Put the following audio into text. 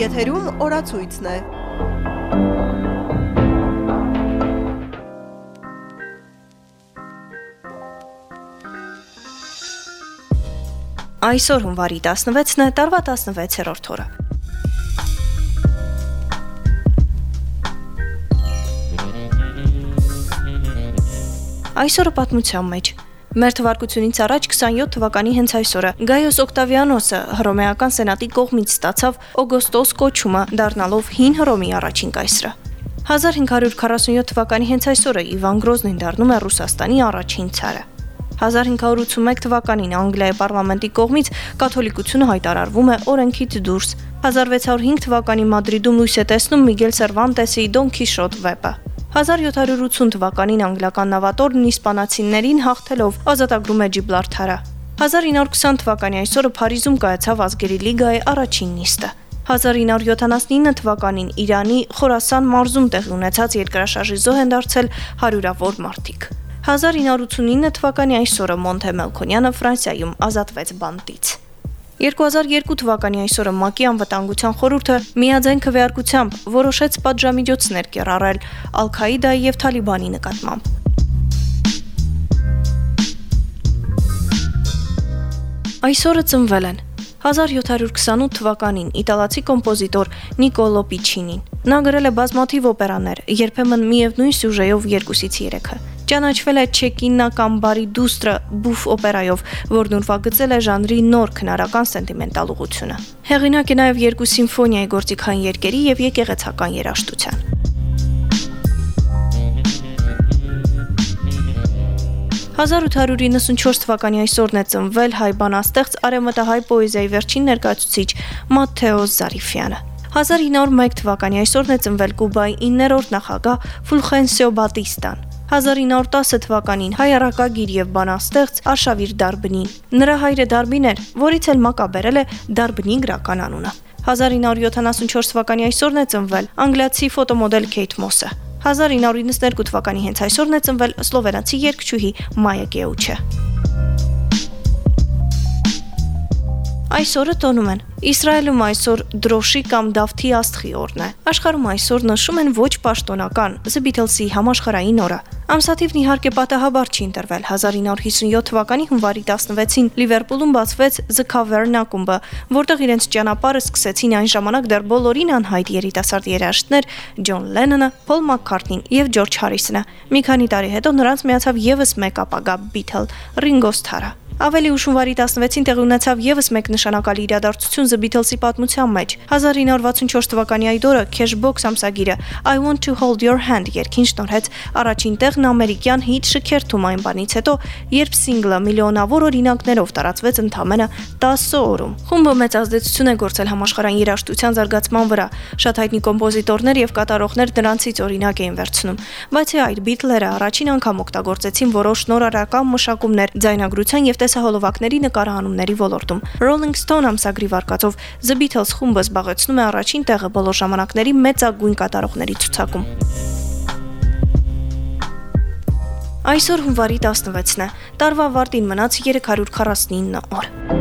Եթերում օրացույցն է։ Այսօր հունվարի 16-ն է, տարվա 16-րդ օրը։ Այսօրը պատմության մեջ Մեր թվարկությունից առաջ 27 թվականի հենց այսօրը Գայոս Օկտավիանոսը հռոմեական սենատի կողմից ստացավ Օգոստոս կոչումը, դառնալով հին Հռոմի առաջին կայսրը։ 1547 թվականի հենց այսօրը Իվան Գրոզնին դառնում է Ռուսաստանի առաջին ցարը։ 1581 թվականին Անգլիայի պարլամենտի կողմից կաթոլիկությունը հայտարարվում է օրենքից դուրս։ 1605 թվականի Մադրիդում լույս է տեսնում Միգել Սերվանտեսի Դոն Քիշոտ վեպը։ 1780 թվականին անգլիական նավատորմն իսպանացիներին հաղթելով ազատագրում է Ջիբլարթարը։ 1920 թվականի այսօրը Փարիզում կայացավ ազգերի լիգայի առաջին նիստը։ 1979 թվականին Իրանի Խորասան մարզում տեղի ունեցած երկրաշարժի զոհ են դարձել հարյուրավոր մարդիկ։ 1989 թվականի այսօրը Մոնթե Մելքոնյանը Ֆրանսիայում ազատվեց բանտից։ 2002 թվականի այսօրը ՄԱԿ-ի անվտանգության խորհուրդը միաձայն քվեարկությամբ որոշեց պատժամիջոցներ կիրառել Ալ-Քաիդայի եւ Թալիբանի նկատմամբ։ Այսօրը ծնվել են 1728 թվականին իտալացի կոմպոզիտոր Նիկոլո Պիչինին։ Նա գրել է բազմաթիվ օպերաներ, երբեմն միևնույն սյուժեով երկուսից երեքը ճանաչվել է Չեկիննա կամ Բարի դուստրը բուֆ օպերայով, որն ուրվագծել է ժանրի նոր քնարական սենտիմենտալ ուղությունը։ Հեղինակ է նաև երկու սիմֆոնիայի գործիքային երկերի եւ եկեղեցական երաժշտության։ «1894 թվականի այսօրն է ծնվել հայ բանաստեղծ արևմտահայ պոեզիայի վերջին ներկայացուցիչ Մաթեոս Զարիֆյանը։ 1901 թվականի այսօրն է ծնվել Կուբայի 9-րդ նախագահ Ֆուլխենսիո Բատիստան։ 1910 թվականին հայ առակագիր եւ բանաստեղծ Արշավիր Դարբնին։ Նրա հայրը Դարբին էր, որից էլ մակա բերել է Դարբնի գրական անունը։ 1974 թվականի այսօրն է ծնվել անգլիացի ֆոտոմոդել Քեյթ Մոսը։ 1992 թվականի հենց այսօրն է ծնվել սլովենացի երգչուհի Մայա Գեուչը։ Այսօրը տոնում են. Իսրայելում այսօր դրոշի կամ դավթի աստղի օրն է։ Աշխարհում այսօր նշում են ոչ պաշտոնական The Beatles-ի համաշխարհային օրը։ Ամսաթիվն իհարկե պատահաբար չի ընտրվել։ 1957 թվականի հունվարի 16-ին Լիվերպուլում բացվեց The Cavern ակումբը, որտեղ իրենց ճանապարհը սկսեցին այն ժամանակ դեռ բոլորին անհայտ երիտասարդ երաժիշտներ Ջոն Լենոնը, Փոլ Մակքարթնին եւ Ջորջ Հարիսոնը։ Մի քանի տարի հետո նրանց միացավ եւս մեկ ապագա Beatle՝ Ringo Starr-ը։ Ավելի ուշ հունվարի 16-ին տեղի ունեցավ եւս մեկ նշանակալի իրադարձություն The Beatles-ի պատմության մեջ։ 1964 թվականի այդ օրը Cashbox ամսագիրը I Want to Hold Your Hand երգին շնորհեց առաջին տեղն ամերիկյան հիթ շքերթում այն բանից հետո, երբ սինգլը միլիոնավոր օրինակներով տարածվեց ընդամենը 10 օրում։ Խումբը մեծ ազդեցություն է գործել համաշխարհային երաժշտության զարգացման վրա։ Շատ հայտնի կոմպոզիտորներ եւ կատարողներ դրանցից օրինակ էին վերցնում։ Բացի այդ, Beatles-երը առաջին անգամ օգտագործեցին որոշ նորարարական մշակումներ ձայնագրության եւ տեսահոլովակների նկարահանումների ոլորտում։ Rolling Stone ամսագրի վարկածով The Beatles խումբը զբաղեցնում է առաջին տեղը բոլոր ժամանակների մեծագույն կատարողների ցուցակում։ Այսօր հունվարի 16-ն է։ Տարվա վարտին մնաց 349 օր։